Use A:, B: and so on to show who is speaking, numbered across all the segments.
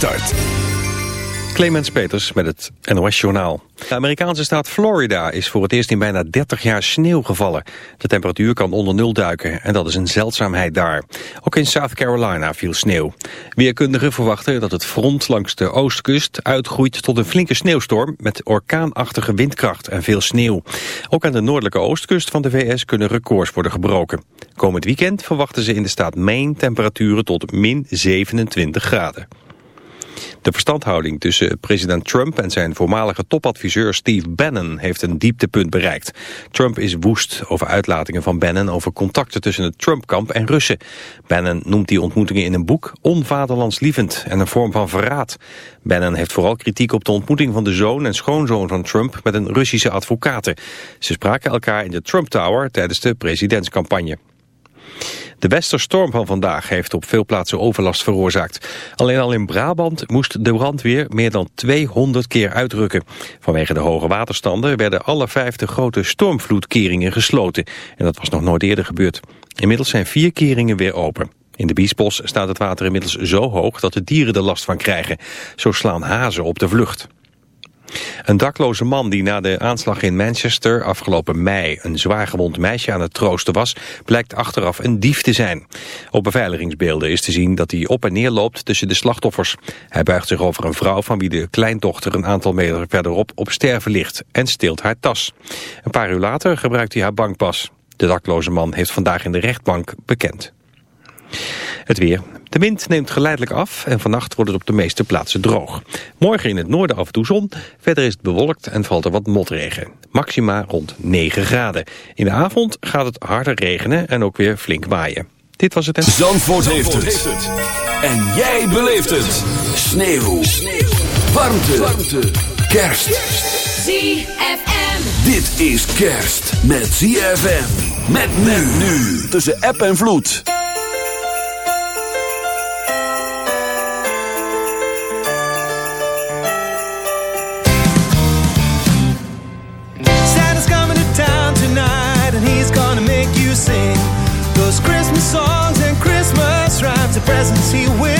A: start.
B: Clemens Peters met het NOS Journaal. De Amerikaanse staat Florida is voor het eerst in bijna 30 jaar sneeuw gevallen. De temperatuur kan onder nul duiken en dat is een zeldzaamheid daar. Ook in South Carolina viel sneeuw. Weerkundigen verwachten dat het front langs de oostkust uitgroeit tot een flinke sneeuwstorm met orkaanachtige windkracht en veel sneeuw. Ook aan de noordelijke oostkust van de VS kunnen records worden gebroken. Komend weekend verwachten ze in de staat Maine temperaturen tot min 27 graden. De verstandhouding tussen president Trump en zijn voormalige topadviseur Steve Bannon heeft een dieptepunt bereikt. Trump is woest over uitlatingen van Bannon over contacten tussen het Trump-kamp en Russen. Bannon noemt die ontmoetingen in een boek onvaderlandslievend en een vorm van verraad. Bannon heeft vooral kritiek op de ontmoeting van de zoon en schoonzoon van Trump met een Russische advocaten. Ze spraken elkaar in de Trump Tower tijdens de presidentscampagne. De westerstorm van vandaag heeft op veel plaatsen overlast veroorzaakt. Alleen al in Brabant moest de brandweer meer dan 200 keer uitrukken. Vanwege de hoge waterstanden werden alle vijfde grote stormvloedkeringen gesloten. En dat was nog nooit eerder gebeurd. Inmiddels zijn vier keringen weer open. In de Biesbos staat het water inmiddels zo hoog dat de dieren er last van krijgen. Zo slaan hazen op de vlucht. Een dakloze man die na de aanslag in Manchester afgelopen mei een zwaargewond meisje aan het troosten was, blijkt achteraf een dief te zijn. Op beveiligingsbeelden is te zien dat hij op en neer loopt tussen de slachtoffers. Hij buigt zich over een vrouw van wie de kleindochter een aantal meter verderop op sterven ligt en steelt haar tas. Een paar uur later gebruikt hij haar bankpas. De dakloze man heeft vandaag in de rechtbank bekend. Het weer. De wind neemt geleidelijk af en vannacht wordt het op de meeste plaatsen droog. Morgen in het noorden af en toe zon, verder is het bewolkt en valt er wat motregen. Maxima rond 9 graden. In de avond gaat het harder regenen en ook weer flink waaien. Dit was het en...
A: Zandvoort, heeft, het. En jij beleeft het. Sneeuw. Sneeuw. Warmte. Warmte. Kerst.
C: ZFM.
A: Dit is kerst met ZFM. Met men nu. Tussen app en vloed.
D: The presents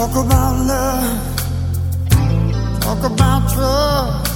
C: Talk about love. Talk about trust.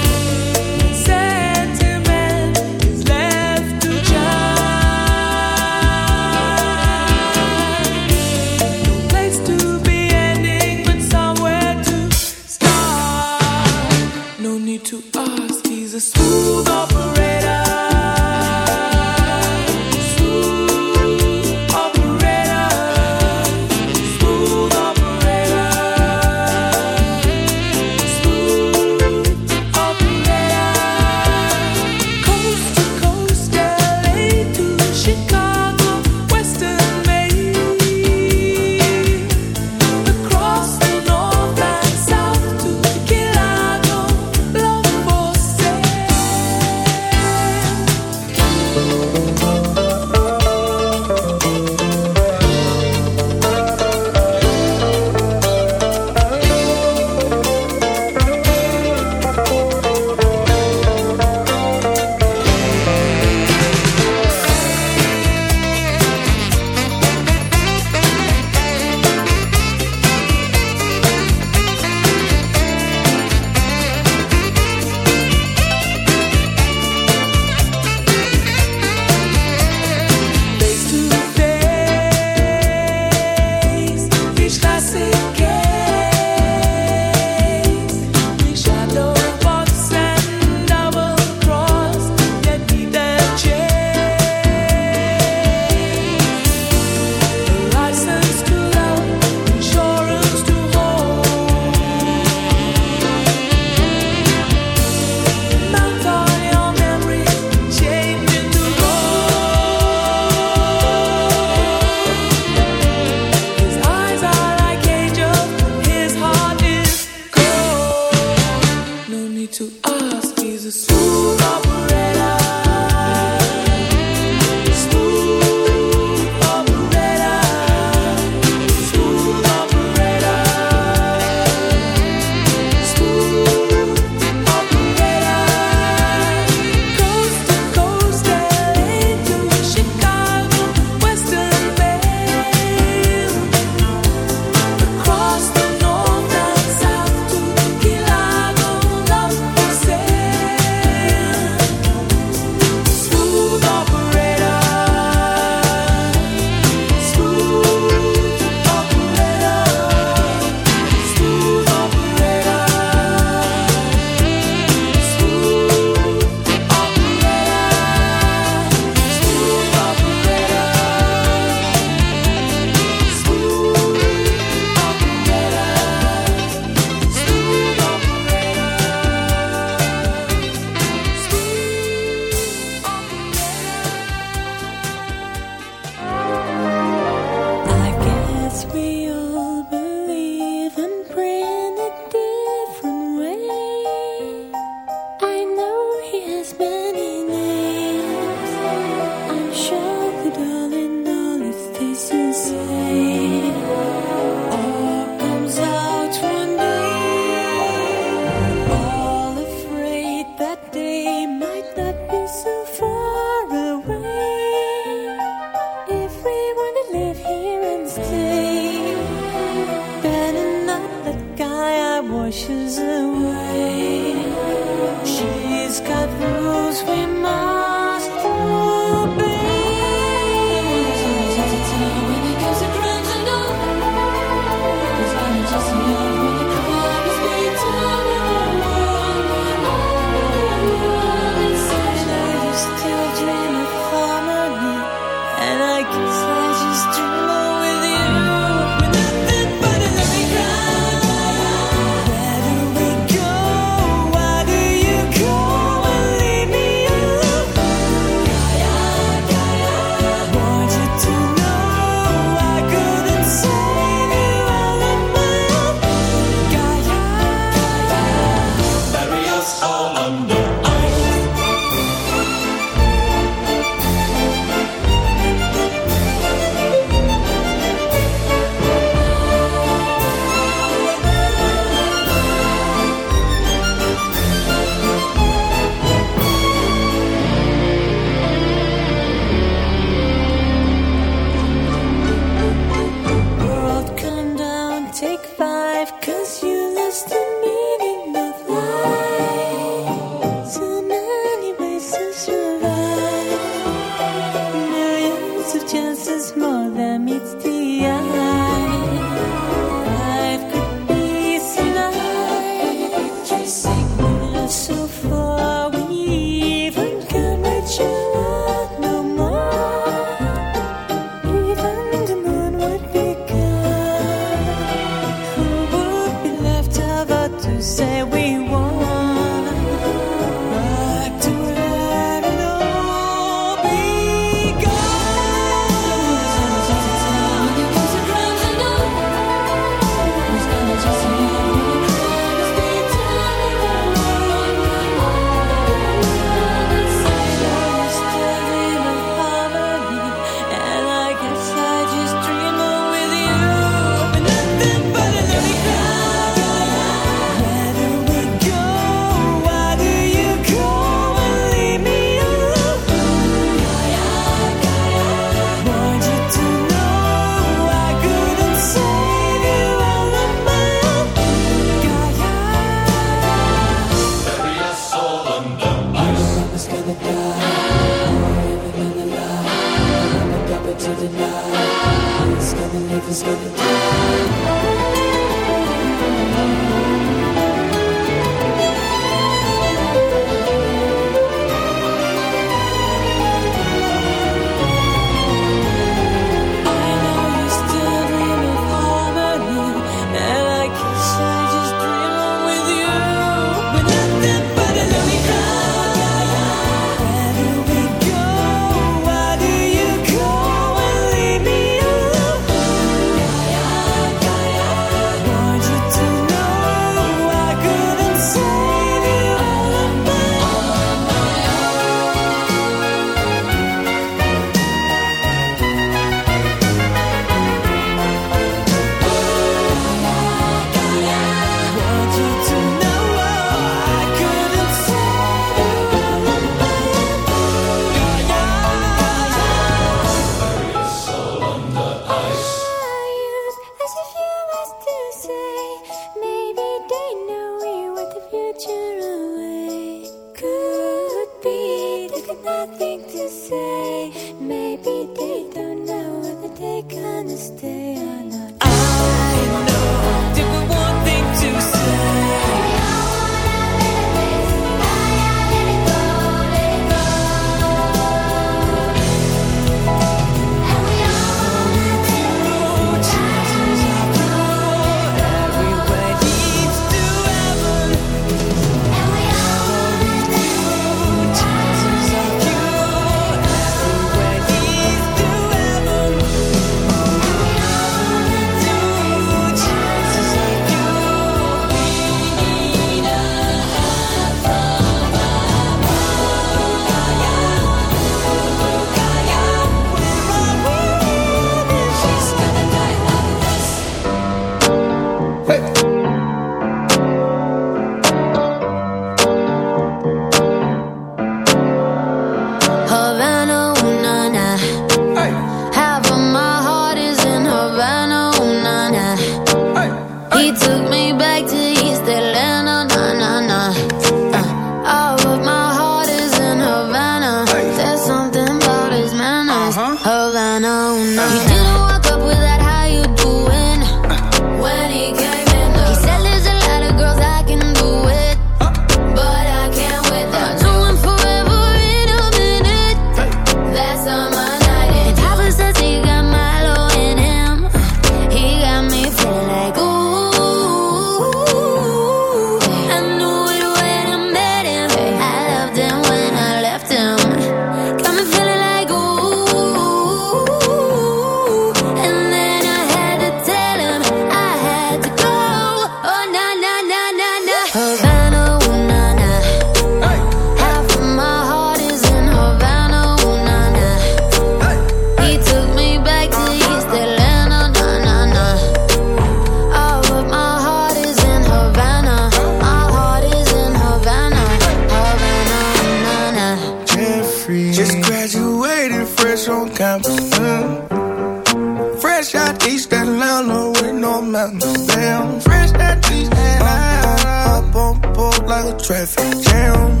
C: cash on campus. Mm. Fresh out East Atlanta with no mountains. Damn, fresh out East Atlanta. Up on board like a traffic jam.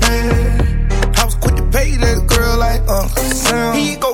C: Man, I was quick to pay that girl like Uncle Sam. He go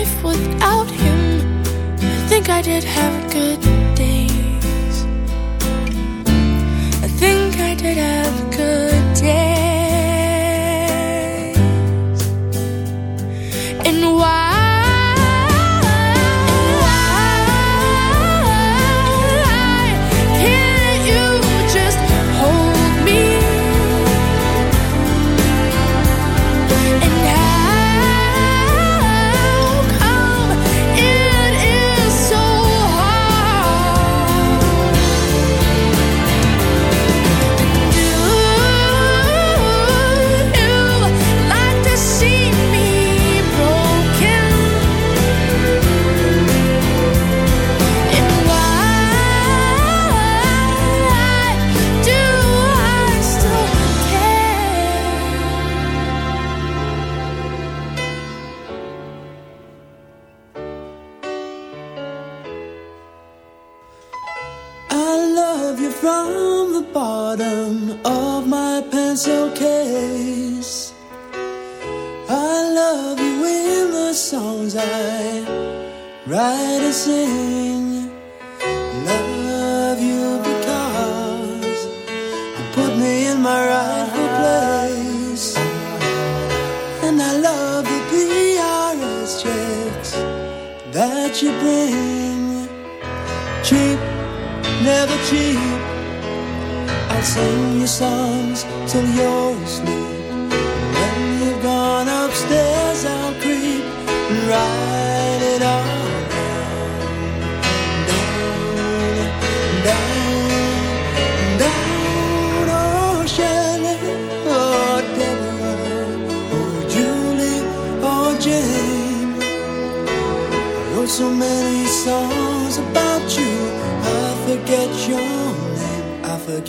C: life without him. I think I did have good days. I think I did have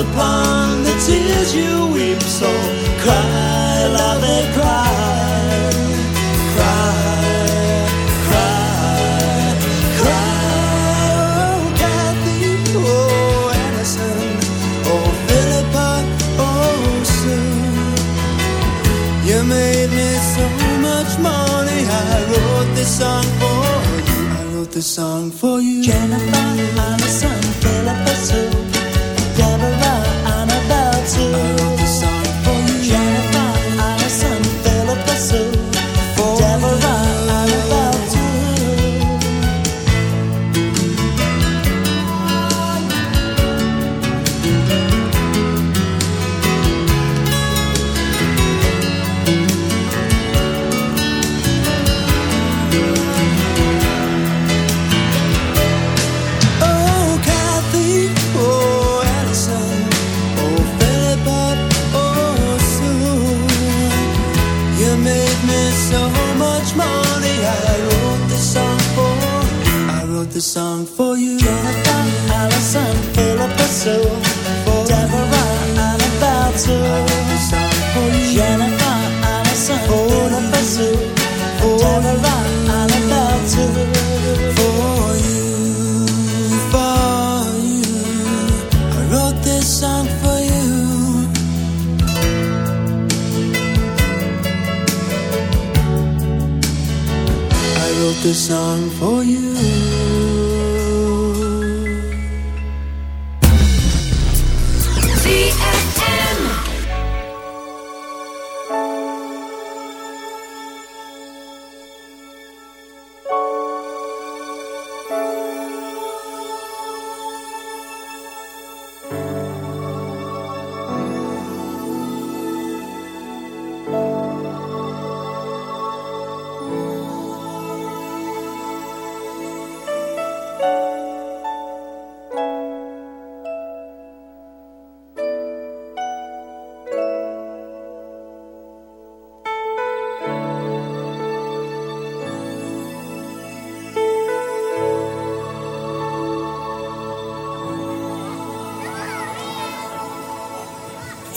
E: Upon the tears you weep. So cry, love it, cry, cry, cry, cry. Oh, oh, oh, Philippa, oh, Sue. You made me so much money. I wrote this song for you. I wrote this song for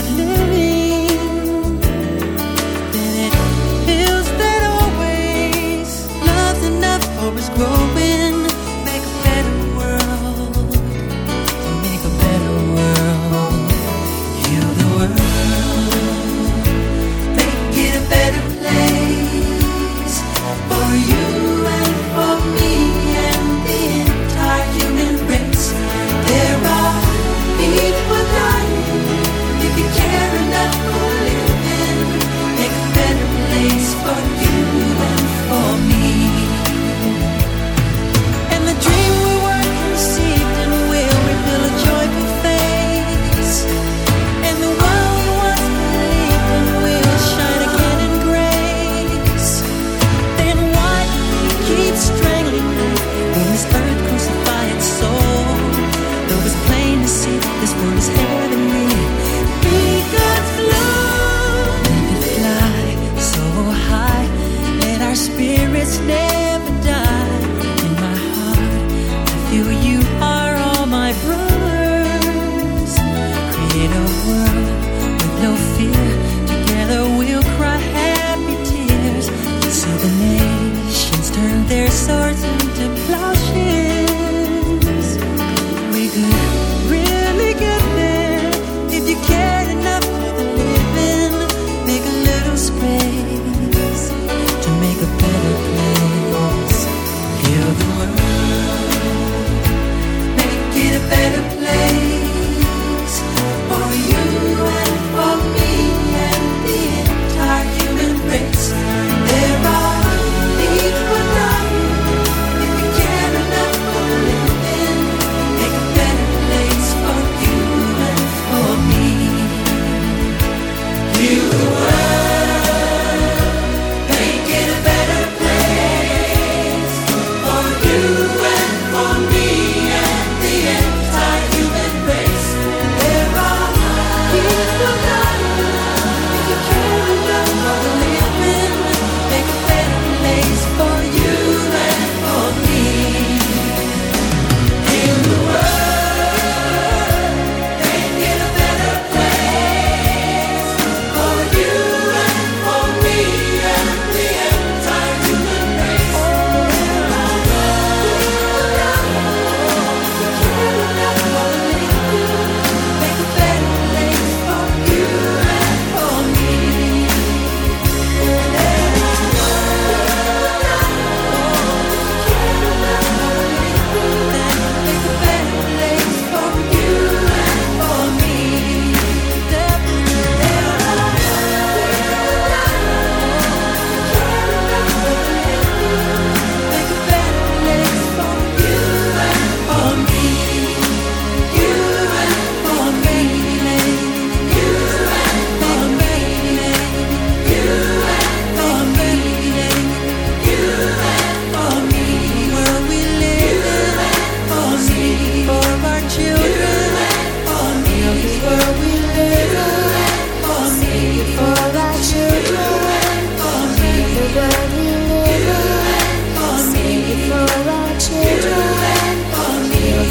F: heartless.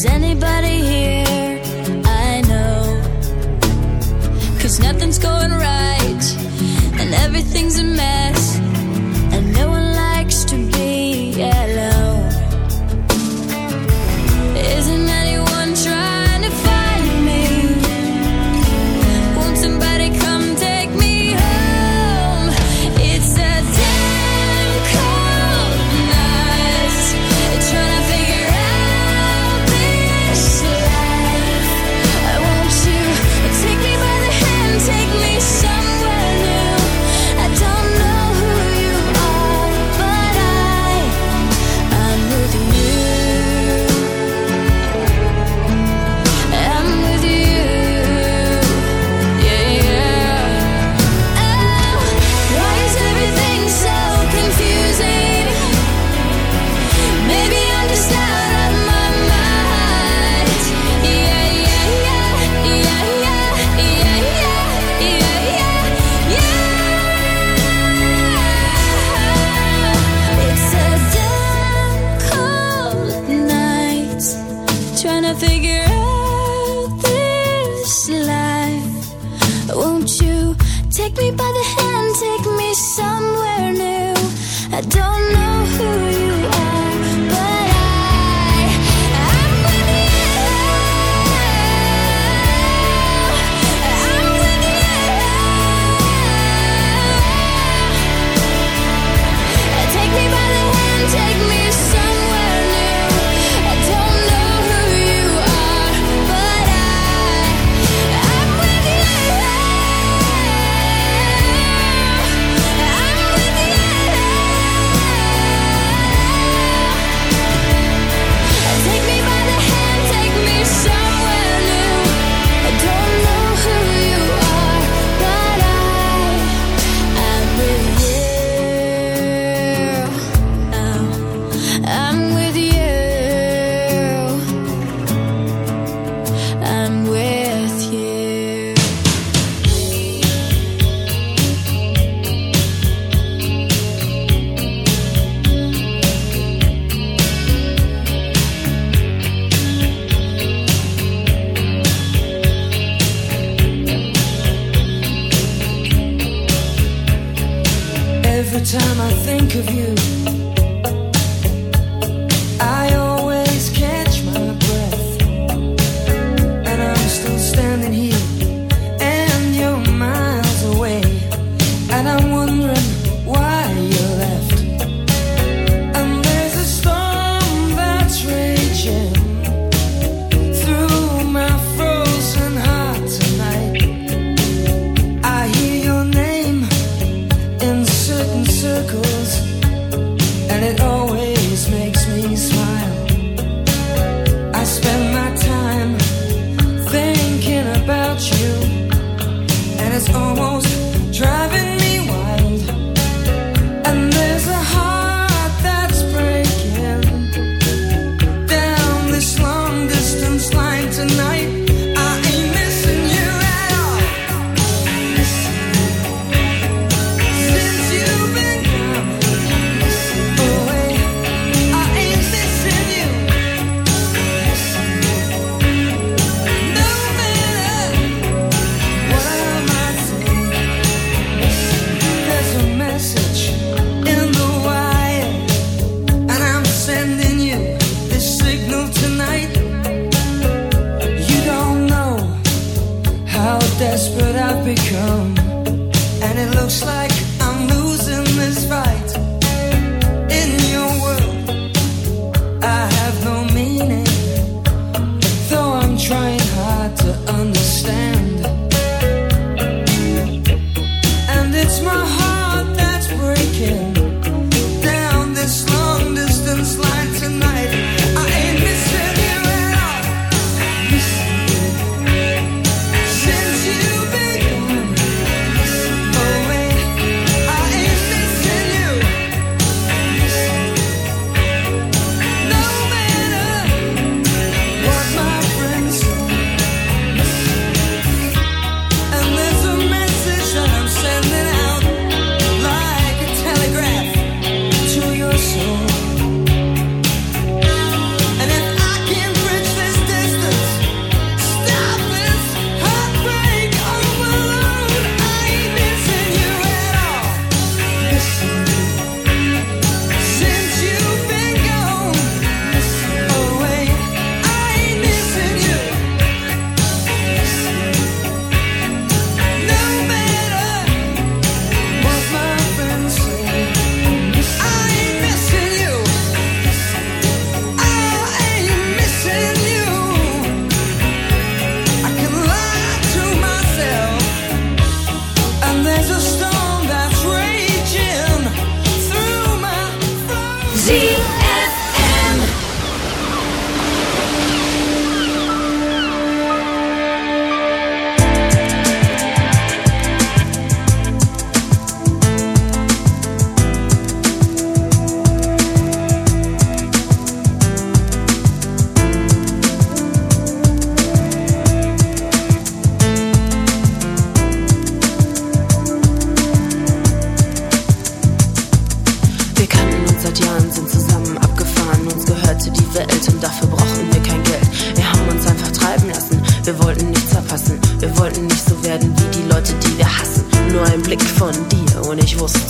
D: Is anybody